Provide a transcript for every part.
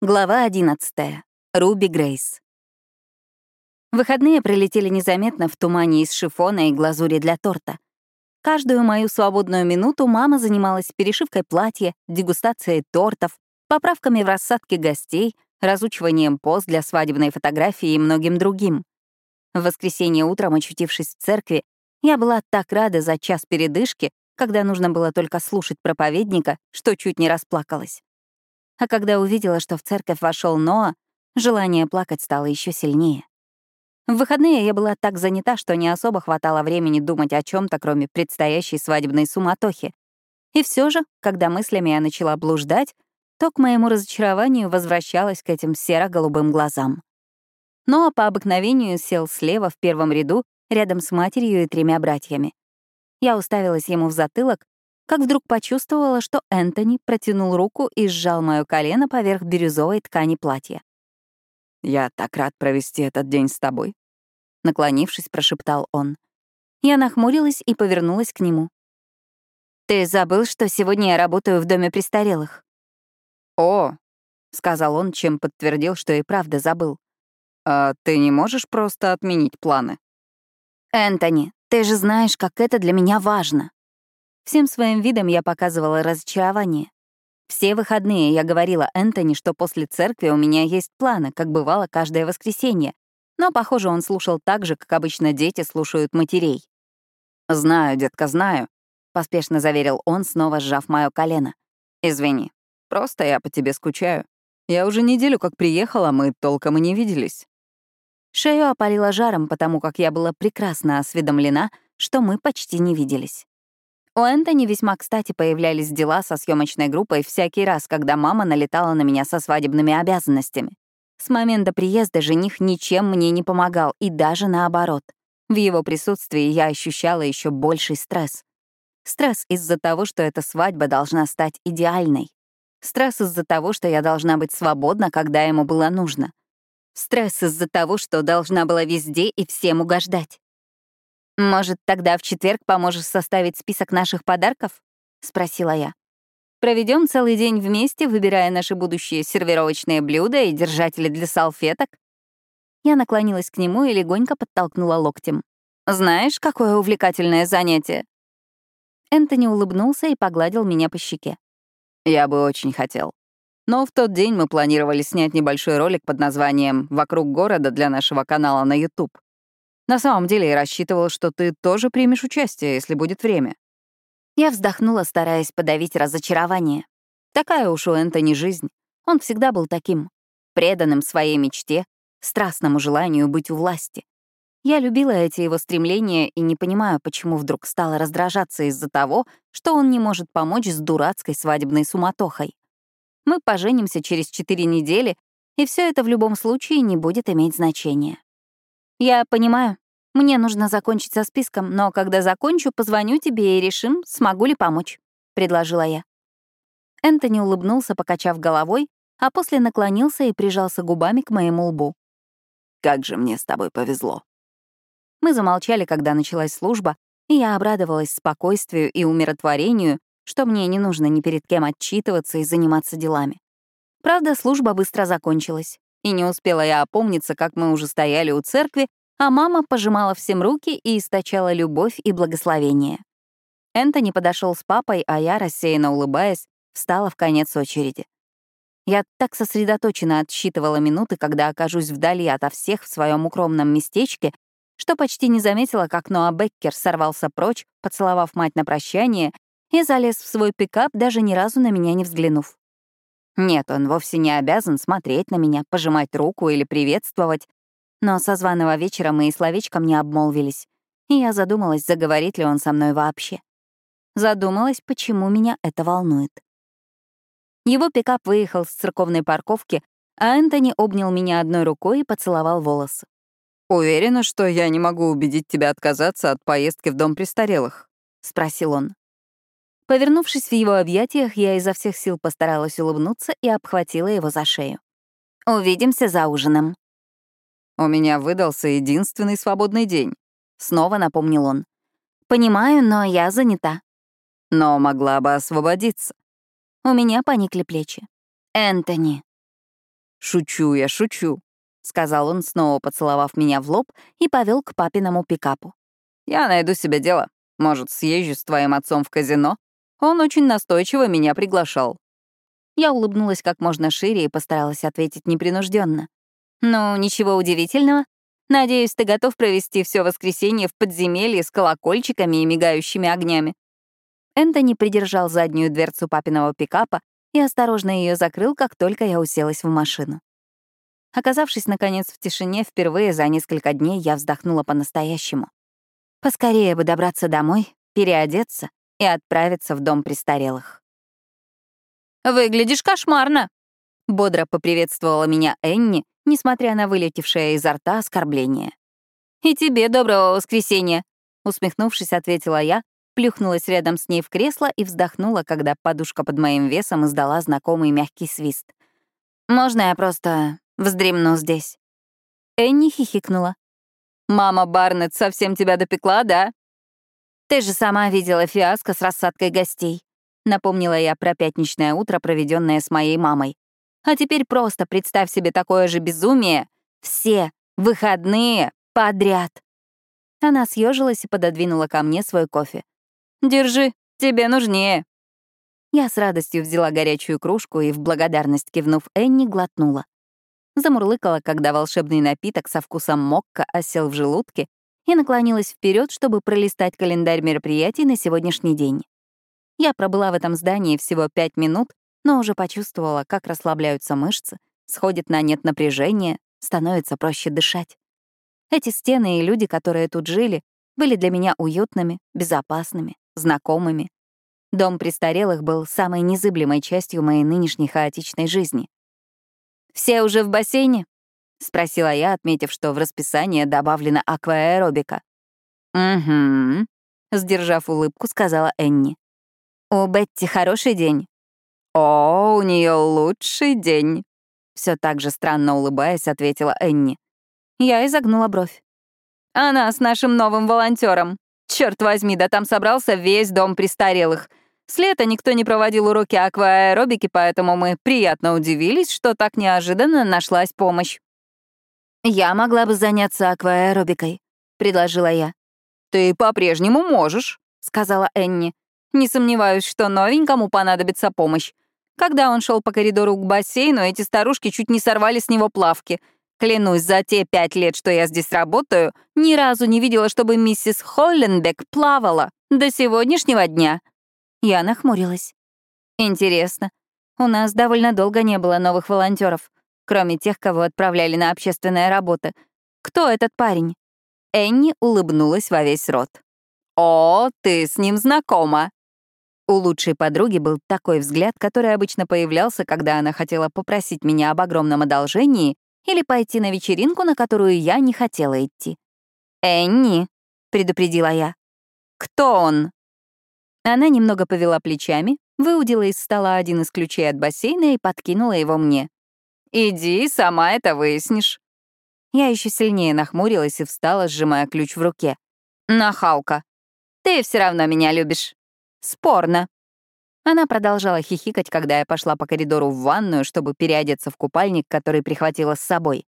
Глава 11. Руби Грейс. Выходные пролетели незаметно в тумане из шифона и глазури для торта. Каждую мою свободную минуту мама занималась перешивкой платья, дегустацией тортов, поправками в рассадке гостей, разучиванием поз для свадебной фотографии и многим другим. В воскресенье утром, очутившись в церкви, я была так рада за час передышки, когда нужно было только слушать проповедника, что чуть не расплакалась. А когда увидела, что в церковь вошел Ноа, желание плакать стало еще сильнее. В выходные я была так занята, что не особо хватало времени думать о чем то кроме предстоящей свадебной суматохи. И все же, когда мыслями я начала блуждать, то к моему разочарованию возвращалась к этим серо-голубым глазам. Ноа по обыкновению сел слева в первом ряду, рядом с матерью и тремя братьями. Я уставилась ему в затылок, как вдруг почувствовала, что Энтони протянул руку и сжал моё колено поверх бирюзовой ткани платья. «Я так рад провести этот день с тобой», — наклонившись, прошептал он. Я нахмурилась и повернулась к нему. «Ты забыл, что сегодня я работаю в доме престарелых?» «О», — сказал он, чем подтвердил, что и правда забыл. «А ты не можешь просто отменить планы?» «Энтони, ты же знаешь, как это для меня важно», Всем своим видом я показывала разочарование. Все выходные я говорила Энтони, что после церкви у меня есть планы, как бывало каждое воскресенье. Но, похоже, он слушал так же, как обычно дети слушают матерей. «Знаю, детка, знаю», — поспешно заверил он, снова сжав моё колено. «Извини, просто я по тебе скучаю. Я уже неделю как приехала, мы толком и не виделись». Шею опалило жаром, потому как я была прекрасно осведомлена, что мы почти не виделись. У Энтони весьма кстати появлялись дела со съемочной группой всякий раз, когда мама налетала на меня со свадебными обязанностями. С момента приезда жених ничем мне не помогал, и даже наоборот. В его присутствии я ощущала еще больший стресс. Стресс из-за того, что эта свадьба должна стать идеальной. Стресс из-за того, что я должна быть свободна, когда ему было нужно. Стресс из-за того, что должна была везде и всем угождать. «Может, тогда в четверг поможешь составить список наших подарков?» — спросила я. Проведем целый день вместе, выбирая наши будущие сервировочные блюда и держатели для салфеток?» Я наклонилась к нему и легонько подтолкнула локтем. «Знаешь, какое увлекательное занятие?» Энтони улыбнулся и погладил меня по щеке. «Я бы очень хотел. Но в тот день мы планировали снять небольшой ролик под названием «Вокруг города» для нашего канала на YouTube. На самом деле я рассчитывал, что ты тоже примешь участие, если будет время. Я вздохнула, стараясь подавить разочарование. Такая уж у Энтони жизнь. Он всегда был таким. Преданным своей мечте, страстному желанию быть у власти. Я любила эти его стремления и не понимаю, почему вдруг стала раздражаться из-за того, что он не может помочь с дурацкой свадебной суматохой. Мы поженимся через четыре недели, и все это в любом случае не будет иметь значения. «Я понимаю. Мне нужно закончить со списком, но когда закончу, позвоню тебе и решим, смогу ли помочь», — предложила я. Энтони улыбнулся, покачав головой, а после наклонился и прижался губами к моему лбу. «Как же мне с тобой повезло». Мы замолчали, когда началась служба, и я обрадовалась спокойствию и умиротворению, что мне не нужно ни перед кем отчитываться и заниматься делами. Правда, служба быстро закончилась. И не успела я опомниться, как мы уже стояли у церкви, а мама пожимала всем руки и источала любовь и благословение. Энтони подошел с папой, а я, рассеянно улыбаясь, встала в конец очереди. Я так сосредоточенно отсчитывала минуты, когда окажусь вдали ото всех в своем укромном местечке, что почти не заметила, как Ноа Беккер сорвался прочь, поцеловав мать на прощание, и залез в свой пикап, даже ни разу на меня не взглянув. Нет, он вовсе не обязан смотреть на меня, пожимать руку или приветствовать. Но со званого вечера мы и словечком не обмолвились, и я задумалась, заговорит ли он со мной вообще. Задумалась, почему меня это волнует. Его пикап выехал с церковной парковки, а Энтони обнял меня одной рукой и поцеловал волосы. «Уверена, что я не могу убедить тебя отказаться от поездки в дом престарелых?» — спросил он. Повернувшись в его объятиях, я изо всех сил постаралась улыбнуться и обхватила его за шею. «Увидимся за ужином». «У меня выдался единственный свободный день», — снова напомнил он. «Понимаю, но я занята». «Но могла бы освободиться». У меня поникли плечи. «Энтони». «Шучу я, шучу», — сказал он, снова поцеловав меня в лоб и повел к папиному пикапу. «Я найду себе дело. Может, съезжу с твоим отцом в казино? Он очень настойчиво меня приглашал». Я улыбнулась как можно шире и постаралась ответить непринужденно. «Ну, ничего удивительного. Надеюсь, ты готов провести все воскресенье в подземелье с колокольчиками и мигающими огнями». Энтони придержал заднюю дверцу папиного пикапа и осторожно ее закрыл, как только я уселась в машину. Оказавшись, наконец, в тишине, впервые за несколько дней я вздохнула по-настоящему. Поскорее бы добраться домой, переодеться и отправиться в дом престарелых. «Выглядишь кошмарно!» — бодро поприветствовала меня Энни, несмотря на вылетевшее изо рта оскорбление. «И тебе доброго воскресенья!» — усмехнувшись, ответила я, плюхнулась рядом с ней в кресло и вздохнула, когда подушка под моим весом издала знакомый мягкий свист. «Можно я просто вздремну здесь?» Энни хихикнула. «Мама Барнетт совсем тебя допекла, да?» «Ты же сама видела фиаско с рассадкой гостей», — напомнила я про пятничное утро, проведенное с моей мамой. «А теперь просто представь себе такое же безумие. Все выходные подряд». Она съежилась и пододвинула ко мне свой кофе. «Держи, тебе нужнее». Я с радостью взяла горячую кружку и, в благодарность кивнув Энни, глотнула. Замурлыкала, когда волшебный напиток со вкусом мокка осел в желудке и наклонилась вперед, чтобы пролистать календарь мероприятий на сегодняшний день. Я пробыла в этом здании всего пять минут, но уже почувствовала, как расслабляются мышцы, сходит на нет напряжение, становится проще дышать. Эти стены и люди, которые тут жили, были для меня уютными, безопасными, знакомыми. Дом престарелых был самой незыблемой частью моей нынешней хаотичной жизни. «Все уже в бассейне?» — спросила я, отметив, что в расписание добавлена акваэробика. «Угу», — сдержав улыбку, сказала Энни. «У Бетти хороший день?» «О, у нее лучший день», — все так же странно улыбаясь, ответила Энни. Я изогнула бровь. «Она с нашим новым волонтером. Черт возьми, да там собрался весь дом престарелых. С лета никто не проводил уроки акваэробики, поэтому мы приятно удивились, что так неожиданно нашлась помощь. «Я могла бы заняться акваэробикой», — предложила я. «Ты по-прежнему можешь», — сказала Энни. «Не сомневаюсь, что новенькому понадобится помощь. Когда он шел по коридору к бассейну, эти старушки чуть не сорвали с него плавки. Клянусь, за те пять лет, что я здесь работаю, ни разу не видела, чтобы миссис Холленбек плавала. До сегодняшнего дня». Я нахмурилась. «Интересно. У нас довольно долго не было новых волонтеров кроме тех, кого отправляли на общественные работы. Кто этот парень? Энни улыбнулась во весь рот. «О, ты с ним знакома!» У лучшей подруги был такой взгляд, который обычно появлялся, когда она хотела попросить меня об огромном одолжении или пойти на вечеринку, на которую я не хотела идти. «Энни», — предупредила я. «Кто он?» Она немного повела плечами, выудила из стола один из ключей от бассейна и подкинула его мне. Иди, сама это выяснишь. Я еще сильнее нахмурилась и встала, сжимая ключ в руке. Нахалка. Ты все равно меня любишь. Спорно. Она продолжала хихикать, когда я пошла по коридору в ванную, чтобы переодеться в купальник, который прихватила с собой.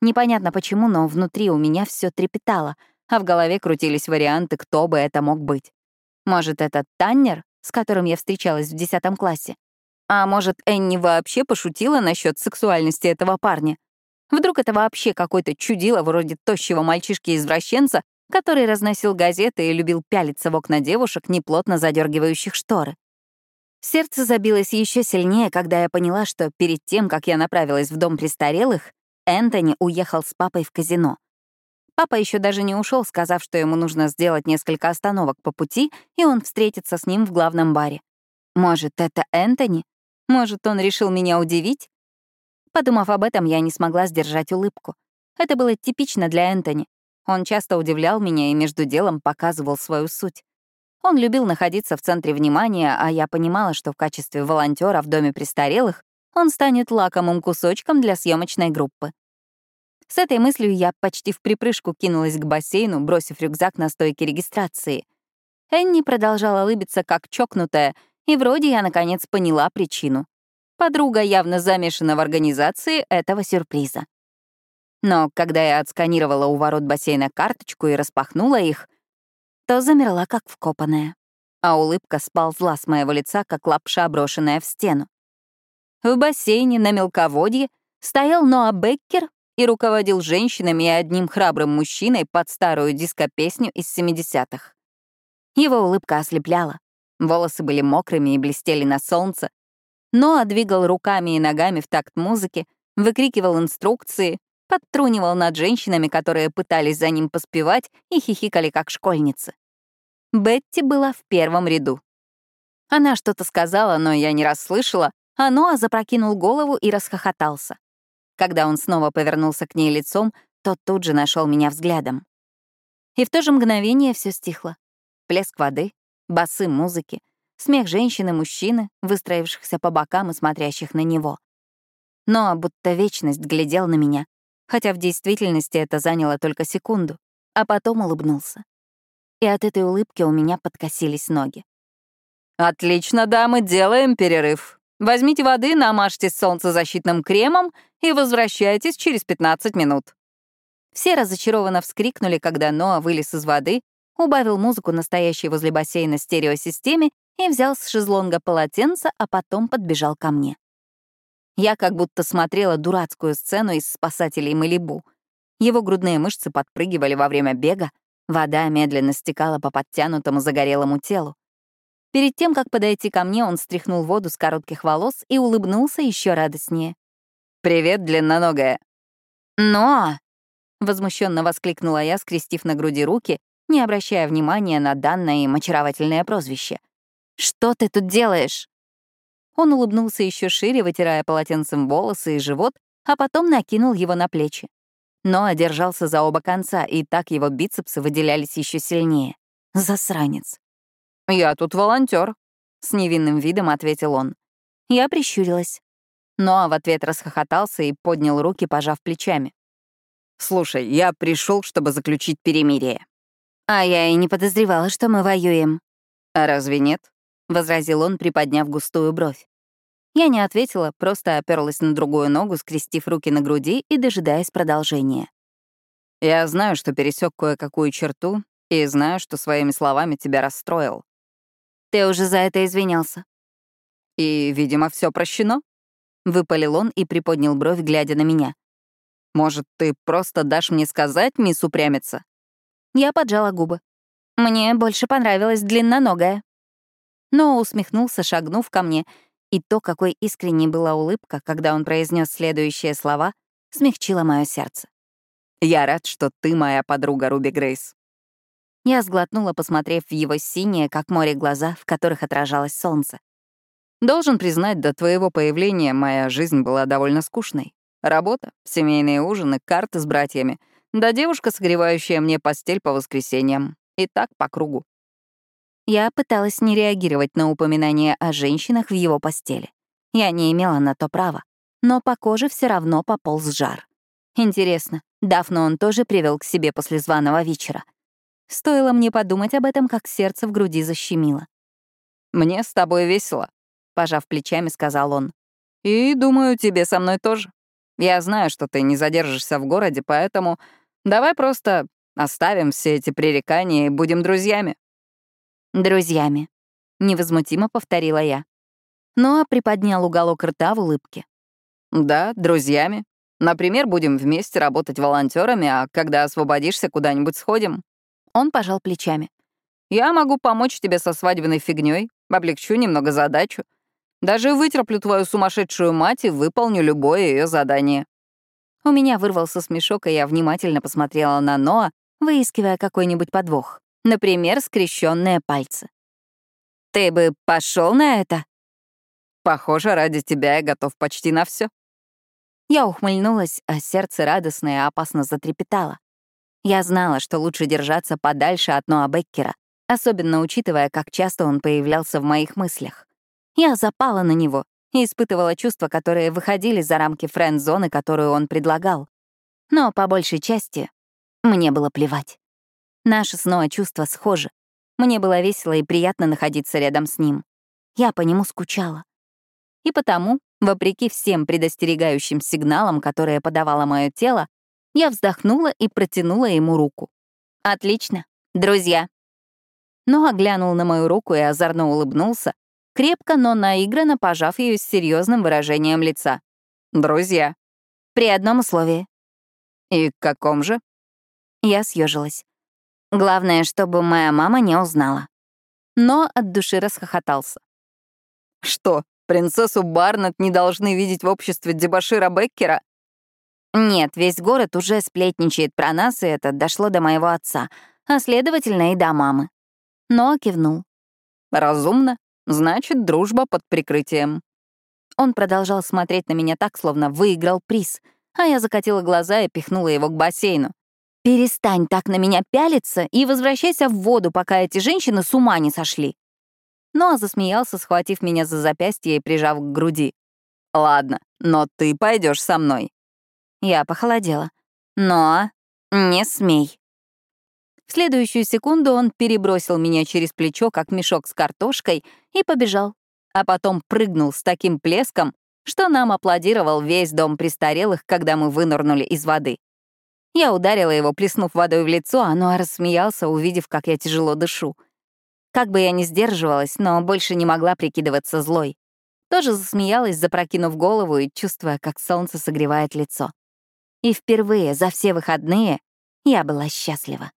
Непонятно почему, но внутри у меня все трепетало, а в голове крутились варианты, кто бы это мог быть. Может, это Таннер, с которым я встречалась в десятом классе? А может, Энни вообще пошутила насчет сексуальности этого парня? Вдруг это вообще какой-то чудило вроде тощего мальчишки-извращенца, который разносил газеты и любил пялиться в окна девушек, неплотно задергивающих шторы. Сердце забилось еще сильнее, когда я поняла, что перед тем, как я направилась в дом престарелых, Энтони уехал с папой в казино. Папа еще даже не ушел, сказав, что ему нужно сделать несколько остановок по пути, и он встретится с ним в главном баре. Может, это Энтони? Может, он решил меня удивить? Подумав об этом, я не смогла сдержать улыбку. Это было типично для Энтони. Он часто удивлял меня и между делом показывал свою суть. Он любил находиться в центре внимания, а я понимала, что в качестве волонтера в доме престарелых он станет лакомым кусочком для съемочной группы. С этой мыслью я почти в припрыжку кинулась к бассейну, бросив рюкзак на стойке регистрации. Энни продолжала улыбиться как чокнутая, и вроде я, наконец, поняла причину. Подруга явно замешана в организации этого сюрприза. Но когда я отсканировала у ворот бассейна карточку и распахнула их, то замерла как вкопанная, а улыбка сползла с моего лица, как лапша, брошенная в стену. В бассейне на мелководье стоял Ноа Беккер и руководил женщинами и одним храбрым мужчиной под старую диско-песню из 70-х. Его улыбка ослепляла, волосы были мокрыми и блестели на солнце, Ноа двигал руками и ногами в такт музыки, выкрикивал инструкции, подтрунивал над женщинами, которые пытались за ним поспевать и хихикали как школьницы. Бетти была в первом ряду. Она что-то сказала, но я не расслышала, а Ноа запрокинул голову и расхохотался. Когда он снова повернулся к ней лицом, тот тут же нашел меня взглядом. И в то же мгновение все стихло. Плеск воды, басы музыки, смех женщин и мужчины, выстроившихся по бокам и смотрящих на него. Ноа будто вечность глядел на меня, хотя в действительности это заняло только секунду, а потом улыбнулся. И от этой улыбки у меня подкосились ноги. «Отлично, дамы, делаем перерыв. Возьмите воды, намажьтесь солнцезащитным кремом и возвращайтесь через 15 минут». Все разочарованно вскрикнули, когда Ноа вылез из воды, убавил музыку настоящей возле бассейна стереосистеме и взял с шезлонга полотенце, а потом подбежал ко мне. Я как будто смотрела дурацкую сцену из «Спасателей Малибу». Его грудные мышцы подпрыгивали во время бега, вода медленно стекала по подтянутому загорелому телу. Перед тем, как подойти ко мне, он стряхнул воду с коротких волос и улыбнулся еще радостнее. «Привет, длинноногая!» «Но!» — возмущенно воскликнула я, скрестив на груди руки, не обращая внимания на данное им очаровательное прозвище. «Что ты тут делаешь?» Он улыбнулся еще шире, вытирая полотенцем волосы и живот, а потом накинул его на плечи. Но одержался за оба конца, и так его бицепсы выделялись еще сильнее. Засранец. «Я тут волонтер, с невинным видом ответил он. Я прищурилась. Ноа в ответ расхохотался и поднял руки, пожав плечами. «Слушай, я пришел, чтобы заключить перемирие». «А я и не подозревала, что мы воюем». «А разве нет?» — возразил он, приподняв густую бровь. Я не ответила, просто оперлась на другую ногу, скрестив руки на груди и дожидаясь продолжения. «Я знаю, что пересек кое-какую черту, и знаю, что своими словами тебя расстроил». «Ты уже за это извинялся». «И, видимо, все прощено?» — выпалил он и приподнял бровь, глядя на меня. «Может, ты просто дашь мне сказать, мисс упрямица?» Я поджала губы. Мне больше понравилась длинноногая но усмехнулся, шагнув ко мне, и то, какой искренней была улыбка, когда он произнес следующие слова, смягчило мое сердце. «Я рад, что ты моя подруга, Руби Грейс». Я сглотнула, посмотрев в его синие, как море, глаза, в которых отражалось солнце. Должен признать, до твоего появления моя жизнь была довольно скучной. Работа, семейные ужины, карты с братьями, да девушка, согревающая мне постель по воскресеньям. И так по кругу. Я пыталась не реагировать на упоминание о женщинах в его постели. Я не имела на то права, но по коже все равно пополз жар. Интересно, Дафну он тоже привел к себе после званого вечера. Стоило мне подумать об этом, как сердце в груди защемило. «Мне с тобой весело», — пожав плечами, сказал он. «И, думаю, тебе со мной тоже. Я знаю, что ты не задержишься в городе, поэтому давай просто оставим все эти пререкания и будем друзьями». «Друзьями», — невозмутимо повторила я. Ноа приподнял уголок рта в улыбке. «Да, друзьями. Например, будем вместе работать волонтерами, а когда освободишься, куда-нибудь сходим». Он пожал плечами. «Я могу помочь тебе со свадебной фигней, облегчу немного задачу. Даже вытерплю твою сумасшедшую мать и выполню любое ее задание». У меня вырвался смешок, и я внимательно посмотрела на Ноа, выискивая какой-нибудь подвох. Например, скрещенные пальцы. Ты бы пошел на это? Похоже, ради тебя я готов почти на все. Я ухмыльнулась, а сердце радостно и опасно затрепетало. Я знала, что лучше держаться подальше от Ноа Беккера, особенно учитывая, как часто он появлялся в моих мыслях. Я запала на него и испытывала чувства, которые выходили за рамки френд-зоны, которую он предлагал. Но по большей части мне было плевать. Наши снова чувства схожи. Мне было весело и приятно находиться рядом с ним. Я по нему скучала. И потому, Вопреки всем предостерегающим сигналам, которые подавало мое тело, я вздохнула и протянула ему руку. «Отлично. Друзья». Но оглянул на мою руку и озорно улыбнулся, крепко, но наигранно пожав ее с серьезным выражением лица. «Друзья». «При одном условии». «И каком же?» Я съежилась. Главное, чтобы моя мама не узнала. Но от души расхохотался. «Что, принцессу Барнетт не должны видеть в обществе дебошира Беккера?» «Нет, весь город уже сплетничает про нас, и это дошло до моего отца, а, следовательно, и до мамы». Но кивнул. «Разумно. Значит, дружба под прикрытием». Он продолжал смотреть на меня так, словно выиграл приз, а я закатила глаза и пихнула его к бассейну. «Перестань так на меня пялиться и возвращайся в воду, пока эти женщины с ума не сошли». Но засмеялся, схватив меня за запястье и прижав к груди. «Ладно, но ты пойдешь со мной». Я похолодела. «Но не смей». В следующую секунду он перебросил меня через плечо, как мешок с картошкой, и побежал, а потом прыгнул с таким плеском, что нам аплодировал весь дом престарелых, когда мы вынырнули из воды. Я ударила его, плеснув водой в лицо, а Ноа рассмеялся, увидев, как я тяжело дышу. Как бы я ни сдерживалась, но больше не могла прикидываться злой. Тоже засмеялась, запрокинув голову и чувствуя, как солнце согревает лицо. И впервые за все выходные я была счастлива.